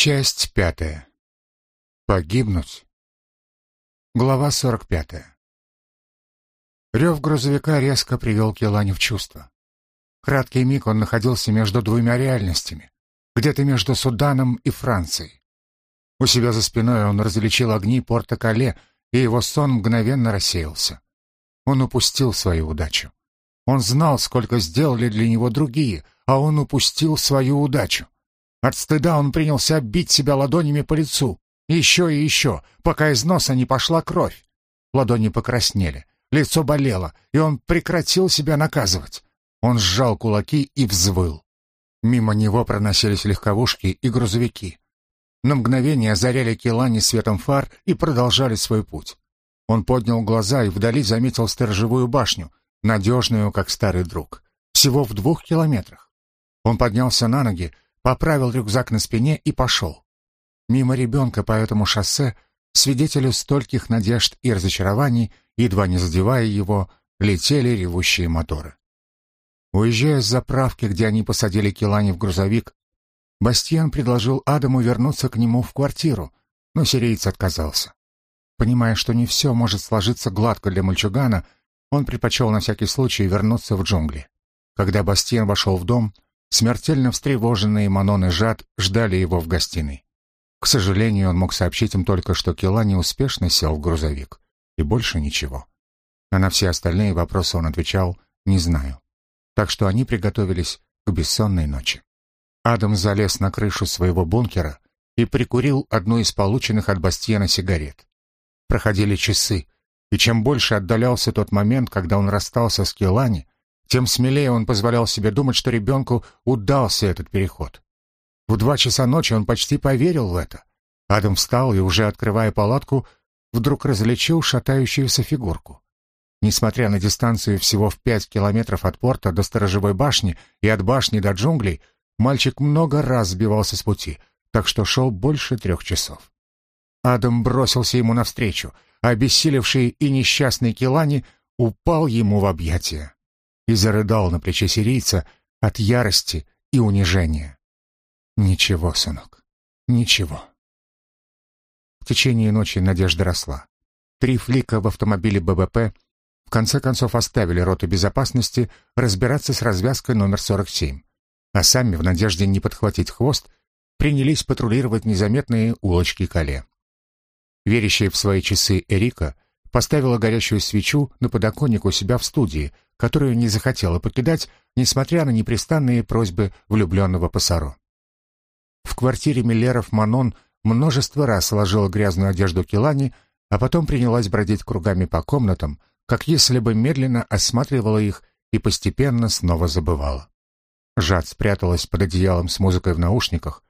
Часть пятая. Погибнуть. Глава сорок пятая. Рев грузовика резко привел Келани в чувство. Краткий миг он находился между двумя реальностями, где-то между Суданом и Францией. У себя за спиной он различил огни Порто-Кале, и его сон мгновенно рассеялся. Он упустил свою удачу. Он знал, сколько сделали для него другие, а он упустил свою удачу. От стыда он принялся бить себя ладонями по лицу. Еще и еще, пока из носа не пошла кровь. Ладони покраснели, лицо болело, и он прекратил себя наказывать. Он сжал кулаки и взвыл. Мимо него проносились легковушки и грузовики. На мгновение озаряли Келани светом фар и продолжали свой путь. Он поднял глаза и вдали заметил сторожевую башню, надежную, как старый друг. Всего в двух километрах. Он поднялся на ноги, поправил рюкзак на спине и пошел. Мимо ребенка по этому шоссе, свидетелю стольких надежд и разочарований, едва не задевая его, летели ревущие моторы. Уезжая с заправки, где они посадили Килани в грузовик, Бастиан предложил Адаму вернуться к нему в квартиру, но сириец отказался. Понимая, что не все может сложиться гладко для мальчугана, он предпочел на всякий случай вернуться в джунгли. Когда Бастиан вошел в дом, Смертельно встревоженные Манон и Жад ждали его в гостиной. К сожалению, он мог сообщить им только, что Келани успешно сел в грузовик. И больше ничего. А на все остальные вопросы он отвечал «не знаю». Так что они приготовились к бессонной ночи. Адам залез на крышу своего бункера и прикурил одну из полученных от Бастиена сигарет. Проходили часы, и чем больше отдалялся тот момент, когда он расстался с Келани, тем смелее он позволял себе думать, что ребенку удался этот переход. В два часа ночи он почти поверил в это. Адам встал и, уже открывая палатку, вдруг различил шатающуюся фигурку. Несмотря на дистанцию всего в пять километров от порта до сторожевой башни и от башни до джунглей, мальчик много раз сбивался с пути, так что шел больше трех часов. Адам бросился ему навстречу, а обессилевший и несчастный Килани упал ему в объятия и зарыдал на плече сирийца от ярости и унижения. Ничего, сынок, ничего. В течение ночи надежда росла. Три флика в автомобиле ББП в конце концов оставили роту безопасности разбираться с развязкой номер 47, а сами, в надежде не подхватить хвост, принялись патрулировать незаметные улочки Кале. Верящая в свои часы Эрика поставила горящую свечу на подоконник у себя в студии, которую не захотела покидать, несмотря на непрестанные просьбы влюбленного Пасаро. В квартире Миллеров Манон множество раз сложила грязную одежду Келани, а потом принялась бродить кругами по комнатам, как если бы медленно осматривала их и постепенно снова забывала. Жад спряталась под одеялом с музыкой в наушниках,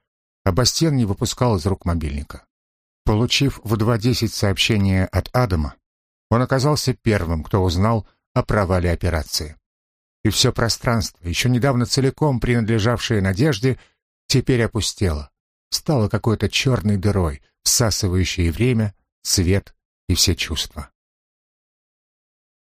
а Бастен не выпускал из рук мобильника. Получив в 2.10 сообщение от Адама, он оказался первым, кто узнал о провале операции. И все пространство, еще недавно целиком принадлежавшее Надежде, теперь опустело, стало какой-то черной дырой, всасывающей время, свет и все чувства.